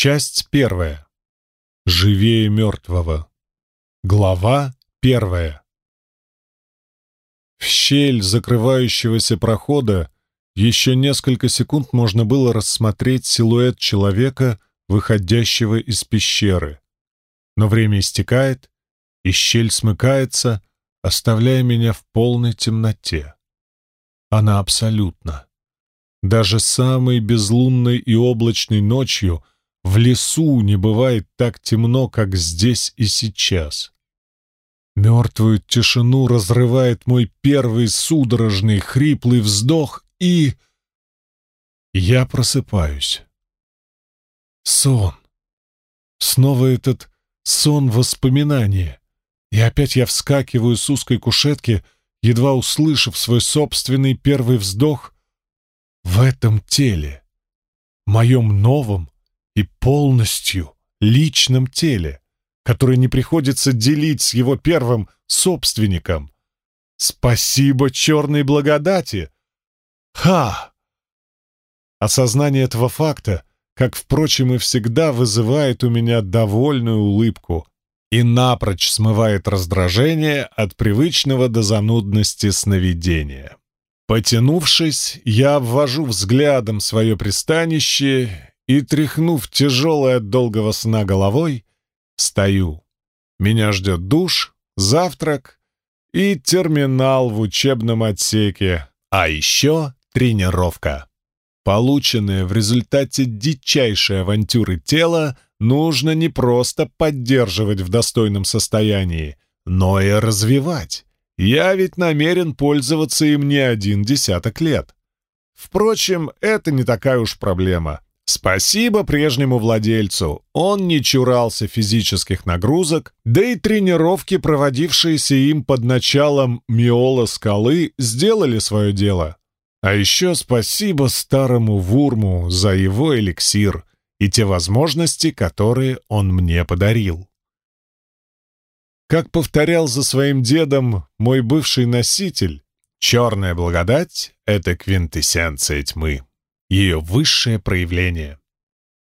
Часть первая. Живее мертвого. Глава первая. В щель закрывающегося прохода еще несколько секунд можно было рассмотреть силуэт человека, выходящего из пещеры. Но время истекает, и щель смыкается, оставляя меня в полной темноте. Она абсолютна. Даже самой безлунной и облачной ночью в лесу не бывает так темно, как здесь и сейчас. Мертвую тишину разрывает мой первый судорожный хриплый вздох, и... Я просыпаюсь. Сон. Снова этот сон воспоминания. И опять я вскакиваю с узкой кушетки, едва услышав свой собственный первый вздох в этом теле, моем новом и полностью личном теле, которое не приходится делить с его первым собственником. Спасибо черной благодати! Ха! Осознание этого факта, как, впрочем, и всегда, вызывает у меня довольную улыбку и напрочь смывает раздражение от привычного до занудности сновидения. Потянувшись, я обвожу взглядом свое пристанище и, тряхнув тяжелой от долгого сна головой, стою. Меня ждет душ, завтрак и терминал в учебном отсеке, а еще тренировка. Полученное в результате дичайшей авантюры тело нужно не просто поддерживать в достойном состоянии, но и развивать. Я ведь намерен пользоваться им не один десяток лет. Впрочем, это не такая уж проблема. Спасибо прежнему владельцу. Он не чурался физических нагрузок, да и тренировки, проводившиеся им под началом Миола Скалы, сделали свое дело. А еще спасибо старому Вурму за его эликсир и те возможности, которые он мне подарил. Как повторял за своим дедом мой бывший носитель, черная благодать — это квинтэссенция тьмы, ее высшее проявление.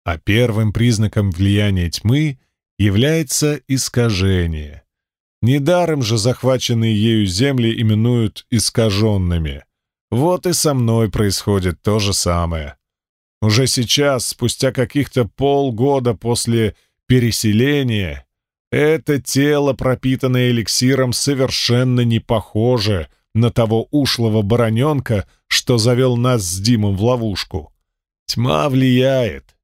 А первым признаком влияния тьмы является искажение. Недаром же захваченные ею земли именуют искаженными — вот и со мной происходит то же самое. Уже сейчас, спустя каких-то полгода после переселения, это тело, пропитанное эликсиром, совершенно не похоже на того ушлого бароненка, что завел нас с Димом в ловушку. Тьма влияет,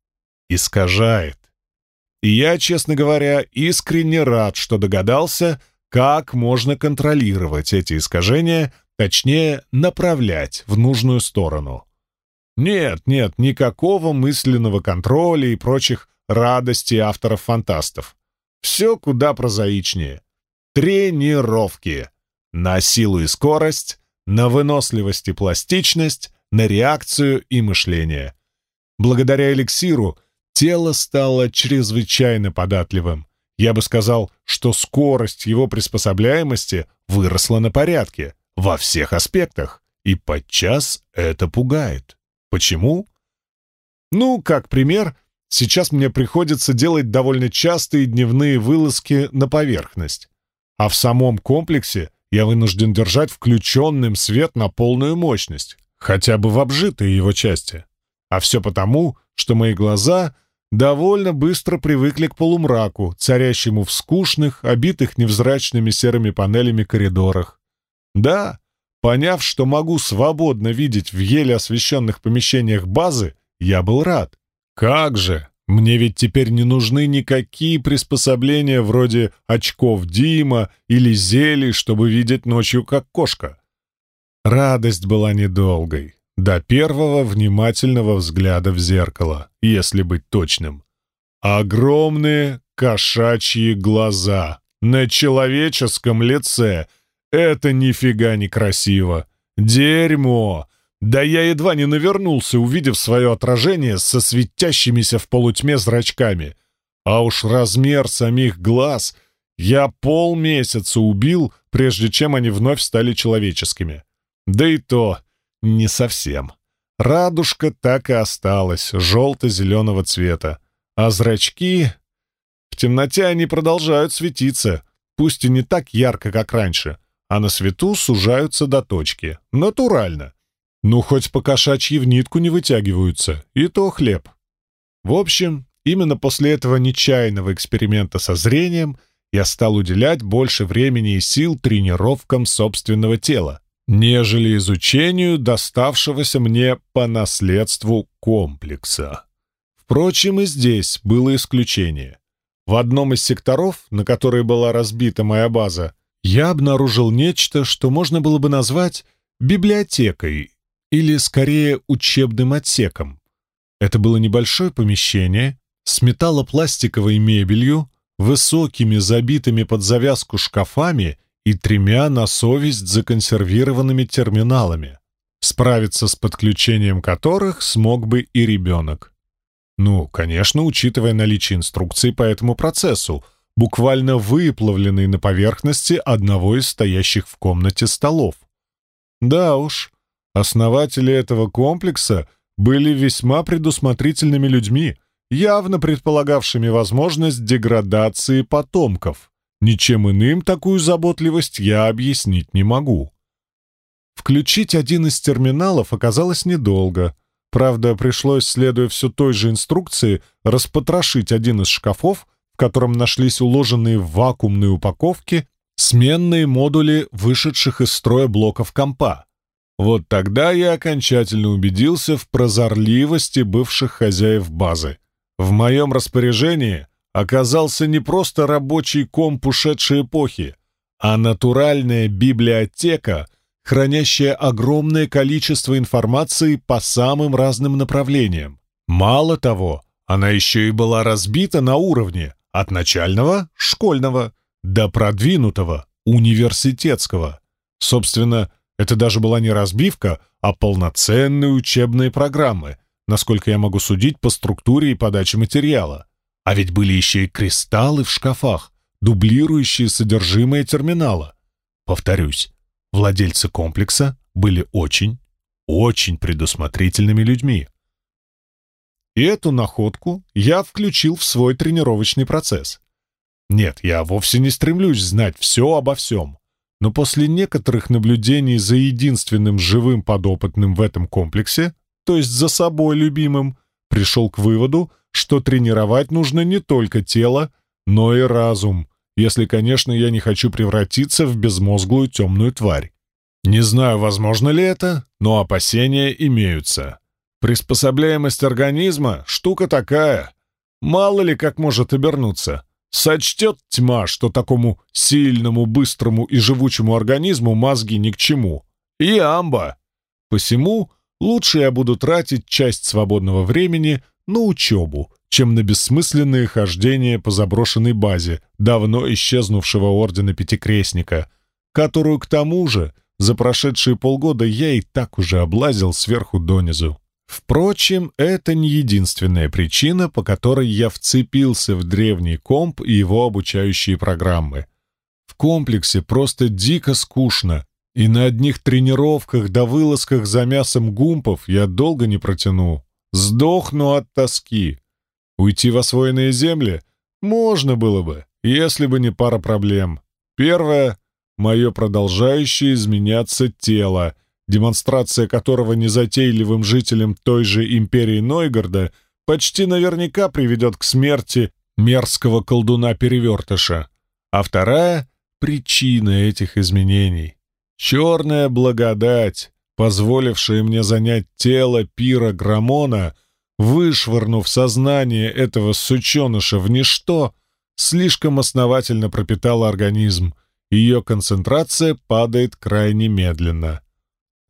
искажает. И я, честно говоря, искренне рад, что догадался, как можно контролировать эти искажения Точнее, направлять в нужную сторону. Нет, нет, никакого мысленного контроля и прочих радостей авторов-фантастов. Все куда прозаичнее. Тренировки. На силу и скорость, на выносливость и пластичность, на реакцию и мышление. Благодаря эликсиру тело стало чрезвычайно податливым. Я бы сказал, что скорость его приспособляемости выросла на порядке во всех аспектах, и подчас это пугает. Почему? Ну, как пример, сейчас мне приходится делать довольно частые дневные вылазки на поверхность, а в самом комплексе я вынужден держать включенным свет на полную мощность, хотя бы в обжитой его части. А все потому, что мои глаза довольно быстро привыкли к полумраку, царящему в скучных, обитых невзрачными серыми панелями коридорах, да, поняв, что могу свободно видеть в еле освещенных помещениях базы, я был рад. Как же! Мне ведь теперь не нужны никакие приспособления вроде очков Дима или зелий, чтобы видеть ночью как кошка. Радость была недолгой, до первого внимательного взгляда в зеркало, если быть точным. Огромные кошачьи глаза на человеческом лице — это нифига не красиво. Дерьмо! Да я едва не навернулся, увидев свое отражение со светящимися в полутьме зрачками. А уж размер самих глаз я полмесяца убил, прежде чем они вновь стали человеческими. Да и то не совсем. Радужка так и осталась, желто-зеленого цвета. А зрачки... В темноте они продолжают светиться, пусть и не так ярко, как раньше, а на свету сужаются до точки. Натурально. Ну, хоть по кошачьи в нитку не вытягиваются, и то хлеб. В общем, именно после этого нечаянного эксперимента со зрением я стал уделять больше времени и сил тренировкам собственного тела, нежели изучению доставшегося мне по наследству комплекса. Впрочем, и здесь было исключение. В одном из секторов, на который была разбита моя база, я обнаружил нечто, что можно было бы назвать библиотекой или, скорее, учебным отсеком. Это было небольшое помещение с металлопластиковой мебелью, высокими забитыми под завязку шкафами и тремя на совесть законсервированными терминалами, справиться с подключением которых смог бы и ребенок. Ну, конечно, учитывая наличие инструкций по этому процессу, буквально выплавленной на поверхности одного из стоящих в комнате столов. Да уж, основатели этого комплекса были весьма предусмотрительными людьми, явно предполагавшими возможность деградации потомков. Ничем иным такую заботливость я объяснить не могу. Включить один из терминалов оказалось недолго. Правда, пришлось, следуя все той же инструкции, распотрошить один из шкафов, в котором нашлись уложенные в вакуумной упаковке сменные модули вышедших из строя блоков компа. Вот тогда я окончательно убедился в прозорливости бывших хозяев базы. В моем распоряжении оказался не просто рабочий комп ушедшей эпохи, а натуральная библиотека — хранящая огромное количество информации по самым разным направлениям. Мало того, она еще и была разбита на уровне от начального, школьного, до продвинутого, университетского. Собственно, это даже была не разбивка, а полноценные учебные программы, насколько я могу судить по структуре и подаче материала. А ведь были еще и кристаллы в шкафах, дублирующие содержимое терминала. Повторюсь, Владельцы комплекса были очень, очень предусмотрительными людьми. И эту находку я включил в свой тренировочный процесс. Нет, я вовсе не стремлюсь знать все обо всем, но после некоторых наблюдений за единственным живым подопытным в этом комплексе, то есть за собой любимым, пришел к выводу, что тренировать нужно не только тело, но и разум, если, конечно, я не хочу превратиться в безмозглую темную тварь. Не знаю, возможно ли это, но опасения имеются. Приспособляемость организма — штука такая. Мало ли как может обернуться. Сочтет тьма, что такому сильному, быстрому и живучему организму мозги ни к чему. И амба. Посему лучше я буду тратить часть свободного времени на учебу, чем на бессмысленные хождения по заброшенной базе давно исчезнувшего Ордена Пятикрестника, которую, к тому же, за прошедшие полгода я и так уже облазил сверху донизу. Впрочем, это не единственная причина, по которой я вцепился в древний комп и его обучающие программы. В комплексе просто дико скучно, и на одних тренировках да вылазках за мясом гумпов я долго не протяну. Сдохну от тоски. Уйти в освоенные земли можно было бы, если бы не пара проблем. Первое — мое продолжающее изменяться тело, демонстрация которого незатейливым жителям той же империи Нойгарда почти наверняка приведет к смерти мерзкого колдуна-перевертыша. А вторая — причина этих изменений. Черная благодать, позволившая мне занять тело пира Грамона — вышвырнув сознание этого сученыша в ничто, слишком основательно пропитала организм, ее концентрация падает крайне медленно.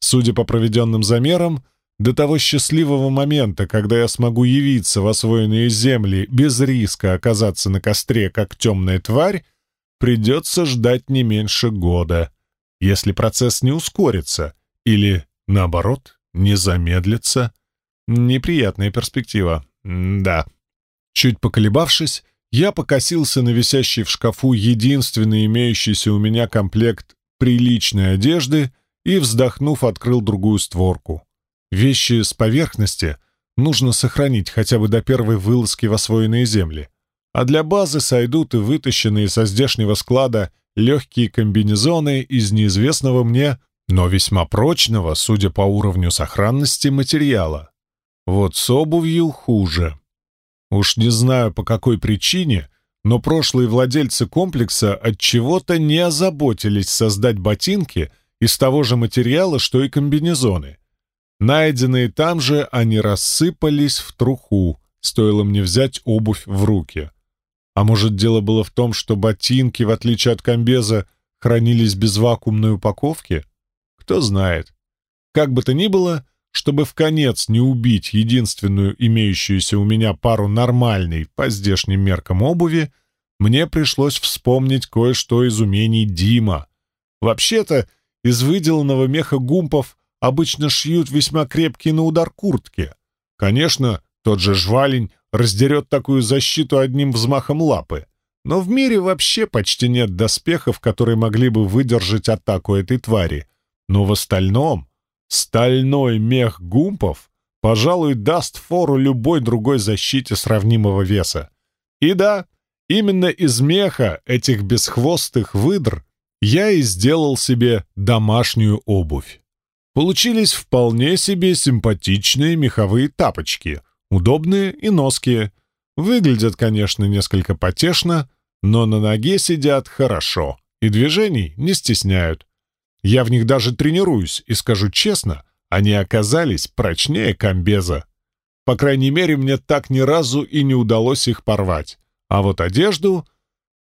Судя по проведенным замерам, до того счастливого момента, когда я смогу явиться в освоенные земли без риска оказаться на костре, как темная тварь, придется ждать не меньше года, если процесс не ускорится или, наоборот, не замедлится. Неприятная перспектива. М да. Чуть поколебавшись, я покосился на висящий в шкафу единственный имеющийся у меня комплект приличной одежды и, вздохнув, открыл другую створку. Вещи с поверхности нужно сохранить хотя бы до первой вылазки в освоенные земли. А для базы сойдут и вытащенные со здешнего склада легкие комбинезоны из неизвестного мне, но весьма прочного, судя по уровню сохранности, материала. Вот с обувью хуже. Уж не знаю по какой причине, но прошлые владельцы комплекса от чего-то не озаботились создать ботинки из того же материала, что и комбинезоны. Найденные там же они рассыпались в труху, стоило мне взять обувь в руки. А может, дело было в том, что ботинки, в отличие от комбеза, хранились без вакуумной упаковки? Кто знает. Как бы то ни было, чтобы в конец не убить единственную имеющуюся у меня пару нормальной по здешним меркам обуви, мне пришлось вспомнить кое-что из умений Дима. Вообще-то, из выделанного меха гумпов обычно шьют весьма крепкие на удар куртки. Конечно, тот же жвалень раздерет такую защиту одним взмахом лапы. Но в мире вообще почти нет доспехов, которые могли бы выдержать атаку этой твари. Но в остальном стальной мех гумпов, пожалуй, даст фору любой другой защите сравнимого веса. И да, именно из меха этих бесхвостых выдр я и сделал себе домашнюю обувь. Получились вполне себе симпатичные меховые тапочки, удобные и ноские. Выглядят, конечно, несколько потешно, но на ноге сидят хорошо и движений не стесняют. Я в них даже тренируюсь, и скажу честно, они оказались прочнее комбеза. По крайней мере, мне так ни разу и не удалось их порвать. А вот одежду...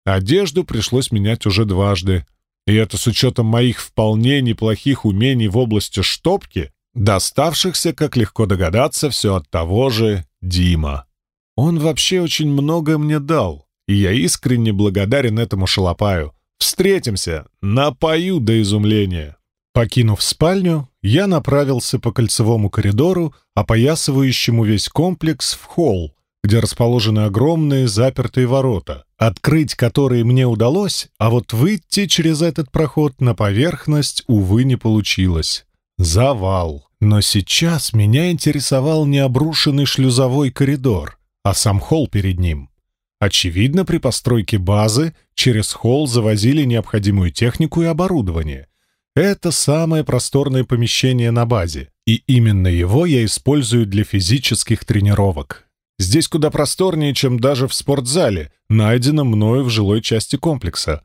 Одежду пришлось менять уже дважды. И это с учетом моих вполне неплохих умений в области штопки, доставшихся, как легко догадаться, все от того же Дима. Он вообще очень много мне дал, и я искренне благодарен этому шалопаю. Встретимся, напою до изумления. Покинув спальню, я направился по кольцевому коридору, опоясывающему весь комплекс, в холл, где расположены огромные запертые ворота, открыть которые мне удалось, а вот выйти через этот проход на поверхность, увы, не получилось. Завал. Но сейчас меня интересовал не обрушенный шлюзовой коридор, а сам холл перед ним. Очевидно, при постройке базы через холл завозили необходимую технику и оборудование. Это самое просторное помещение на базе, и именно его я использую для физических тренировок. Здесь куда просторнее, чем даже в спортзале, найденном мною в жилой части комплекса.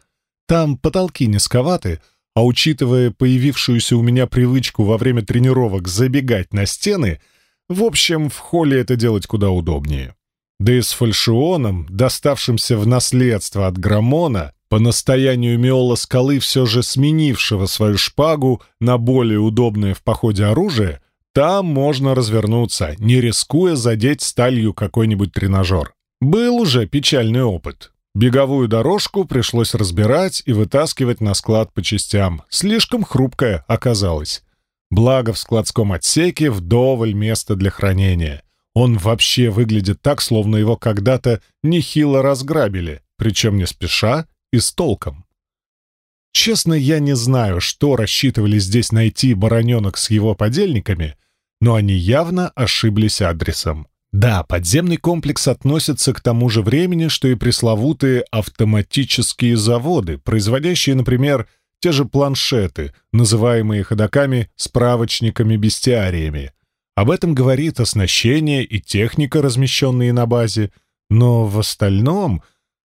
Там потолки низковаты, а учитывая появившуюся у меня привычку во время тренировок забегать на стены, в общем, в холле это делать куда удобнее. Да и с фальшионом, доставшимся в наследство от Грамона, по настоянию Миола Скалы, все же сменившего свою шпагу на более удобное в походе оружие, там можно развернуться, не рискуя задеть сталью какой-нибудь тренажер. Был уже печальный опыт. Беговую дорожку пришлось разбирать и вытаскивать на склад по частям. Слишком хрупкая оказалась. Благо в складском отсеке вдоволь места для хранения. Он вообще выглядит так, словно его когда-то нехило разграбили, причем не спеша и с толком. Честно, я не знаю, что рассчитывали здесь найти бароненок с его подельниками, но они явно ошиблись адресом. Да, подземный комплекс относится к тому же времени, что и пресловутые автоматические заводы, производящие, например, те же планшеты, называемые ходоками справочниками-бестиариями, об этом говорит оснащение и техника, размещенные на базе, но в остальном...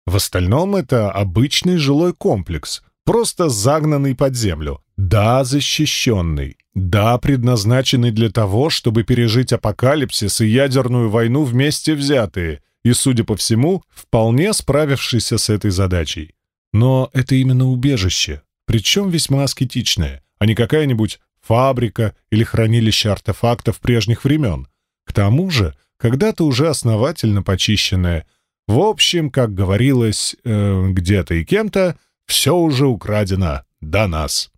В остальном это обычный жилой комплекс, просто загнанный под землю. Да, защищенный. Да, предназначенный для того, чтобы пережить апокалипсис и ядерную войну вместе взятые, и, судя по всему, вполне справившийся с этой задачей. Но это именно убежище, причем весьма аскетичное, а не какая-нибудь фабрика или хранилище артефактов прежних времен. К тому же, когда-то уже основательно почищенное. В общем, как говорилось э, где-то и кем-то, все уже украдено до нас.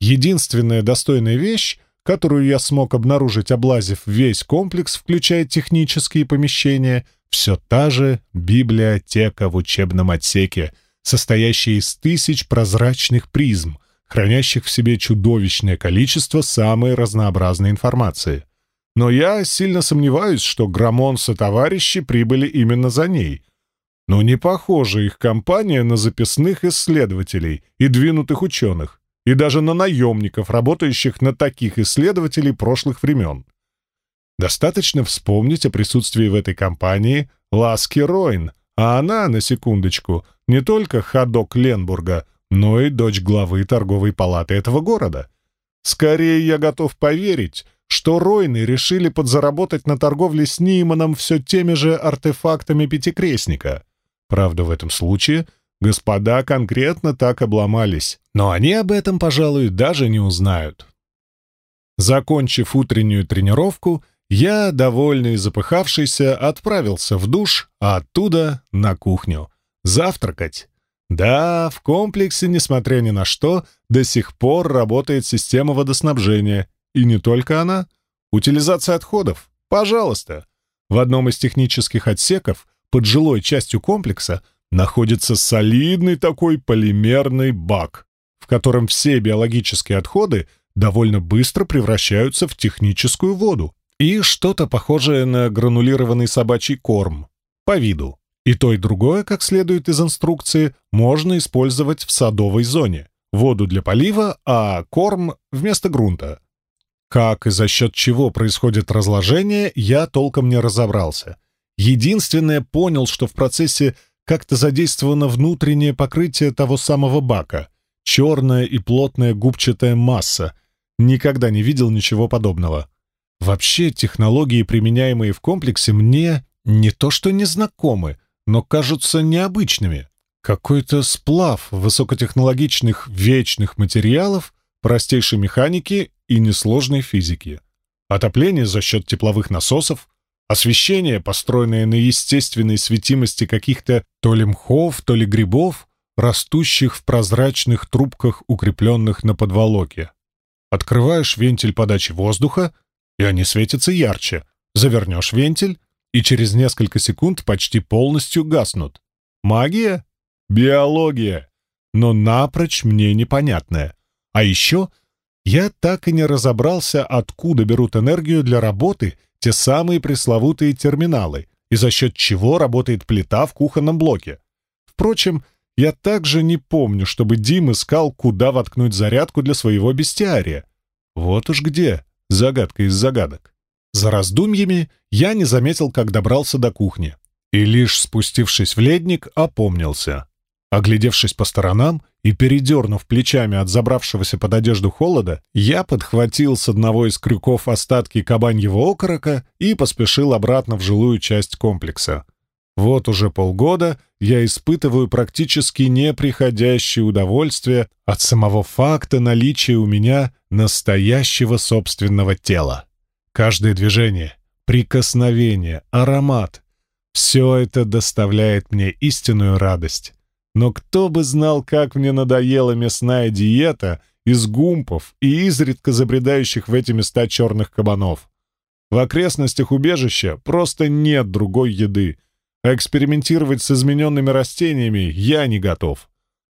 Единственная достойная вещь, которую я смог обнаружить, облазив весь комплекс, включая технические помещения, все та же библиотека в учебном отсеке, состоящая из тысяч прозрачных призм — хранящих в себе чудовищное количество самой разнообразной информации. но я сильно сомневаюсь, что Грамонс и товарищи прибыли именно за ней. Но не похожа их компания на записных исследователей и двинутых ученых, и даже на наемников, работающих на таких исследователей прошлых времен. Достаточно вспомнить о присутствии в этой компании Ласки Ройн, а она, на секундочку, не только ходок Ленбурга, но и дочь главы торговой палаты этого города. Скорее я готов поверить, что Ройны решили подзаработать на торговле с Ниманом все теми же артефактами Пятикрестника. Правда, в этом случае господа конкретно так обломались, но они об этом, пожалуй, даже не узнают. Закончив утреннюю тренировку, я, довольный и запыхавшийся, отправился в душ, а оттуда на кухню. Завтракать. Да, в комплексе, несмотря ни на что, до сих пор работает система водоснабжения. И не только она. Утилизация отходов. Пожалуйста. В одном из технических отсеков, под жилой частью комплекса, находится солидный такой полимерный бак, в котором все биологические отходы довольно быстро превращаются в техническую воду и что-то похожее на гранулированный собачий корм, по виду. И то, и другое, как следует из инструкции, можно использовать в садовой зоне. Воду для полива, а корм вместо грунта. Как и за счет чего происходит разложение, я толком не разобрался. Единственное, понял, что в процессе как-то задействовано внутреннее покрытие того самого бака. Черная и плотная губчатая масса. Никогда не видел ничего подобного. Вообще, технологии, применяемые в комплексе, мне не то что незнакомы, но кажутся необычными. Какой-то сплав высокотехнологичных вечных материалов, простейшей механики и несложной физики. Отопление за счет тепловых насосов, освещение, построенное на естественной светимости каких-то то ли мхов, то ли грибов, растущих в прозрачных трубках, укрепленных на подволоке. Открываешь вентиль подачи воздуха, и они светятся ярче. Завернешь вентиль, и через несколько секунд почти полностью гаснут. Магия? Биология. Но напрочь мне непонятная. А еще я так и не разобрался, откуда берут энергию для работы те самые пресловутые терминалы и за счет чего работает плита в кухонном блоке. Впрочем, я также не помню, чтобы Дим искал, куда воткнуть зарядку для своего бестиария. Вот уж где загадка из загадок. За раздумьями я не заметил, как добрался до кухни. И лишь спустившись в ледник, опомнился. Оглядевшись по сторонам и передернув плечами от забравшегося под одежду холода, я подхватил с одного из крюков остатки кабаньего окорока и поспешил обратно в жилую часть комплекса. Вот уже полгода я испытываю практически неприходящее удовольствие от самого факта наличия у меня настоящего собственного тела. Каждое движение, прикосновение, аромат — все это доставляет мне истинную радость. Но кто бы знал, как мне надоела мясная диета из гумпов и изредка забредающих в эти места черных кабанов. В окрестностях убежища просто нет другой еды, а экспериментировать с измененными растениями я не готов.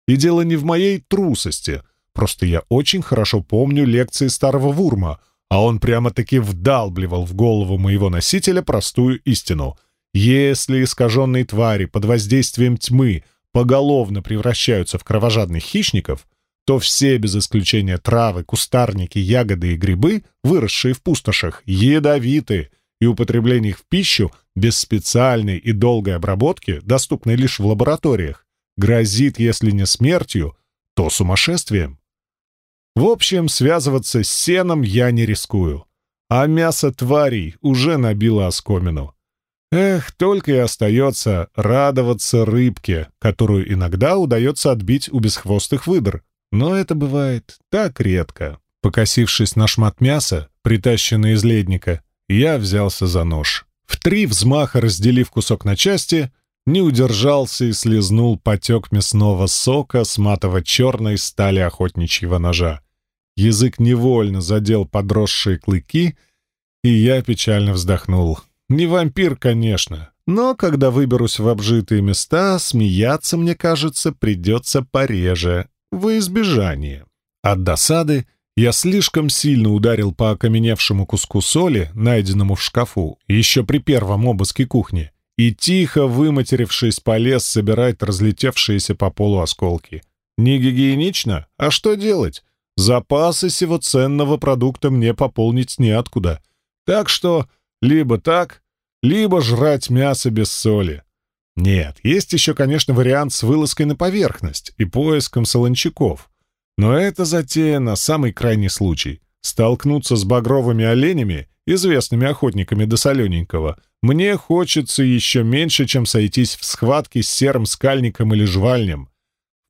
И дело не в моей трусости, просто я очень хорошо помню лекции старого Вурма — а он прямо-таки вдалбливал в голову моего носителя простую истину. Если искаженные твари под воздействием тьмы поголовно превращаются в кровожадных хищников, то все, без исключения травы, кустарники, ягоды и грибы, выросшие в пустошах, ядовиты, и употребление их в пищу без специальной и долгой обработки, доступной лишь в лабораториях, грозит, если не смертью, то сумасшествием. В общем, связываться с сеном я не рискую. А мясо тварей уже набило оскомину. Эх, только и остается радоваться рыбке, которую иногда удается отбить у бесхвостых выдр. Но это бывает так редко. Покосившись на шмат мяса, притащенный из ледника, я взялся за нож. В три взмаха разделив кусок на части, не удержался и слезнул потек мясного сока с матово-черной стали охотничьего ножа. Язык невольно задел подросшие клыки, и я печально вздохнул. Не вампир, конечно, но когда выберусь в обжитые места, смеяться, мне кажется, придется пореже, во избежание. От досады я слишком сильно ударил по окаменевшему куску соли, найденному в шкафу, еще при первом обыске кухни, и, тихо выматерившись, полез собирать разлетевшиеся по полу осколки. Не гигиенично? А что делать? Запасы сего ценного продукта мне пополнить неоткуда. Так что либо так, либо жрать мясо без соли. Нет, есть еще, конечно, вариант с вылазкой на поверхность и поиском солончаков. Но это затея на самый крайний случай. Столкнуться с багровыми оленями, известными охотниками до солененького, мне хочется еще меньше, чем сойтись в схватке с серым скальником или жвальнем.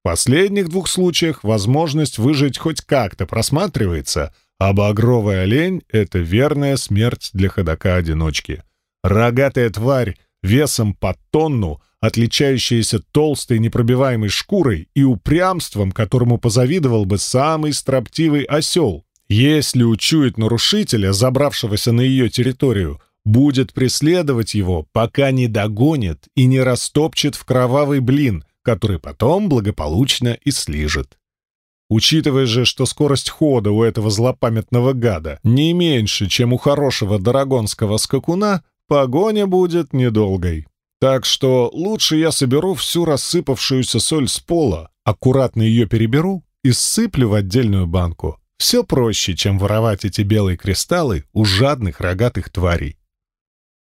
В последних двух случаях возможность выжить хоть как-то просматривается, а багровый олень — это верная смерть для ходока-одиночки. Рогатая тварь весом по тонну, отличающаяся толстой непробиваемой шкурой и упрямством, которому позавидовал бы самый строптивый осел. Если учует нарушителя, забравшегося на ее территорию, будет преследовать его, пока не догонит и не растопчет в кровавый блин, который потом благополучно и слижет. Учитывая же, что скорость хода у этого злопамятного гада не меньше, чем у хорошего дорогонского скакуна, погоня будет недолгой. Так что лучше я соберу всю рассыпавшуюся соль с пола, аккуратно ее переберу и сыплю в отдельную банку. Все проще, чем воровать эти белые кристаллы у жадных рогатых тварей.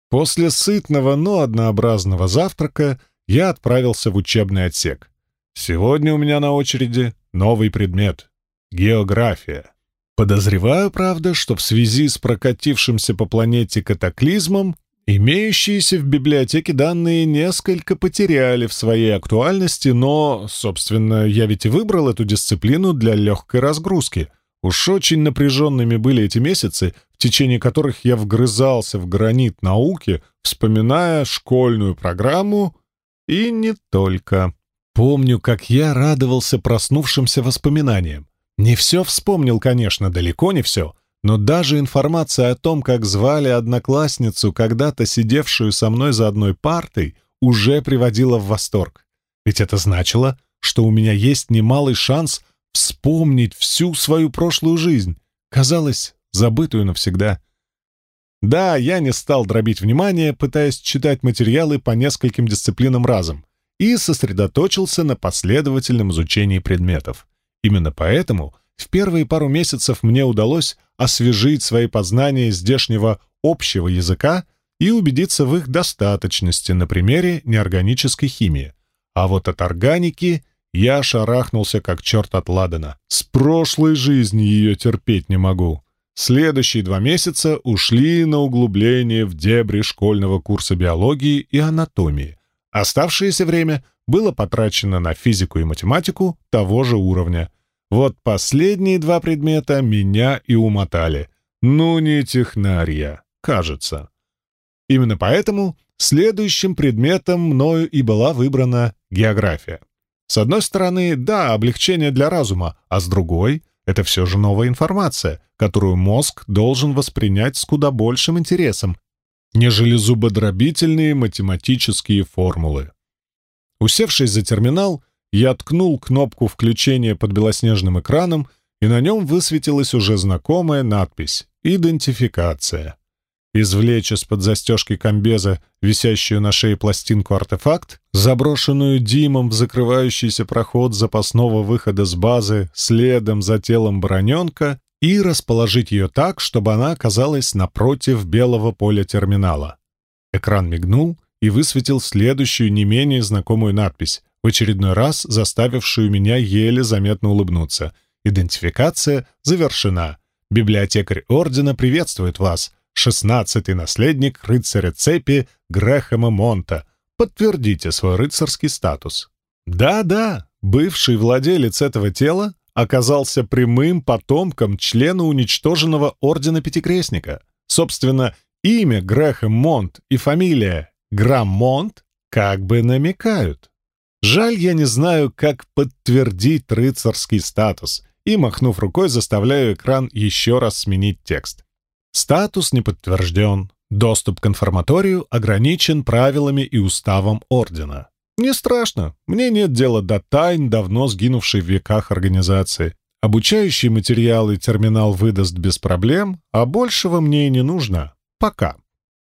После сытного, но однообразного завтрака я отправился в учебный отсек. Сегодня у меня на очереди новый предмет — география. Подозреваю, правда, что в связи с прокатившимся по планете катаклизмом Имеющиеся в библиотеке данные несколько потеряли в своей актуальности, но, собственно, я ведь и выбрал эту дисциплину для легкой разгрузки. Уж очень напряженными были эти месяцы, в течение которых я вгрызался в гранит науки, вспоминая школьную программу и не только. Помню, как я радовался проснувшимся воспоминаниям. Не все вспомнил, конечно, далеко не все — но даже информация о том, как звали одноклассницу, когда-то сидевшую со мной за одной партой, уже приводила в восторг. Ведь это значило, что у меня есть немалый шанс вспомнить всю свою прошлую жизнь, казалось, забытую навсегда. Да, я не стал дробить внимание, пытаясь читать материалы по нескольким дисциплинам разом, и сосредоточился на последовательном изучении предметов. Именно поэтому — в первые пару месяцев мне удалось освежить свои познания здешнего общего языка и убедиться в их достаточности на примере неорганической химии. А вот от органики я шарахнулся как черт от ладана. С прошлой жизни ее терпеть не могу. Следующие два месяца ушли на углубление в дебри школьного курса биологии и анатомии. Оставшееся время было потрачено на физику и математику того же уровня — вот последние два предмета меня и умотали. Ну, не технария, кажется. Именно поэтому следующим предметом мною и была выбрана география. С одной стороны, да, облегчение для разума, а с другой — это все же новая информация, которую мозг должен воспринять с куда большим интересом, нежели зубодробительные математические формулы. Усевшись за терминал, я ткнул кнопку включения под белоснежным экраном, и на нем высветилась уже знакомая надпись «Идентификация». Извлечь из-под застежки комбеза, висящую на шее пластинку артефакт, заброшенную Димом в закрывающийся проход запасного выхода с базы следом за телом броненка и расположить ее так, чтобы она оказалась напротив белого поля терминала. Экран мигнул и высветил следующую не менее знакомую надпись в очередной раз заставившую меня еле заметно улыбнуться. Идентификация завершена. Библиотекарь Ордена приветствует вас. Шестнадцатый наследник рыцаря цепи Грэхэма Монта. Подтвердите свой рыцарский статус. Да-да, бывший владелец этого тела оказался прямым потомком члена уничтоженного Ордена Пятикрестника. Собственно, имя Грэхэм Монт и фамилия Граммонт как бы намекают. Жаль, я не знаю, как подтвердить рыцарский статус, и, махнув рукой, заставляю экран еще раз сменить текст. Статус не подтвержден. Доступ к информаторию ограничен правилами и уставом Ордена. Не страшно, мне нет дела до тайн давно сгинувшей в веках организации. Обучающие материалы терминал выдаст без проблем, а большего мне и не нужно. Пока.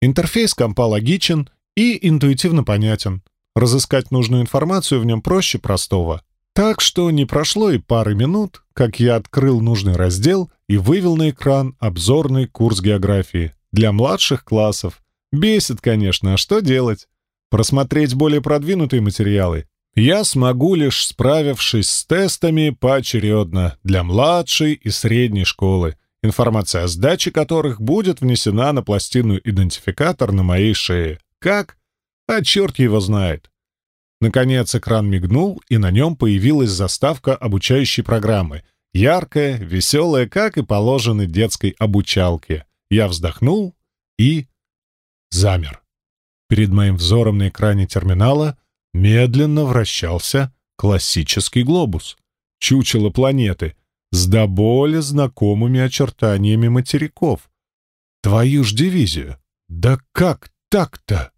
Интерфейс компа логичен и интуитивно понятен. Разыскать нужную информацию в нем проще простого. Так что не прошло и пары минут, как я открыл нужный раздел и вывел на экран обзорный курс географии для младших классов. Бесит, конечно, а что делать? Просмотреть более продвинутые материалы я смогу лишь справившись с тестами поочередно для младшей и средней школы, информация о сдаче которых будет внесена на пластину идентификатор на моей шее. Как? А черт его знает. Наконец экран мигнул, и на нем появилась заставка обучающей программы. Яркая, веселая, как и положено детской обучалке. Я вздохнул и... замер. Перед моим взором на экране терминала медленно вращался классический глобус, чучело планеты, с до боли знакомыми очертаниями материков. Твою ж дивизию! Да как так-то?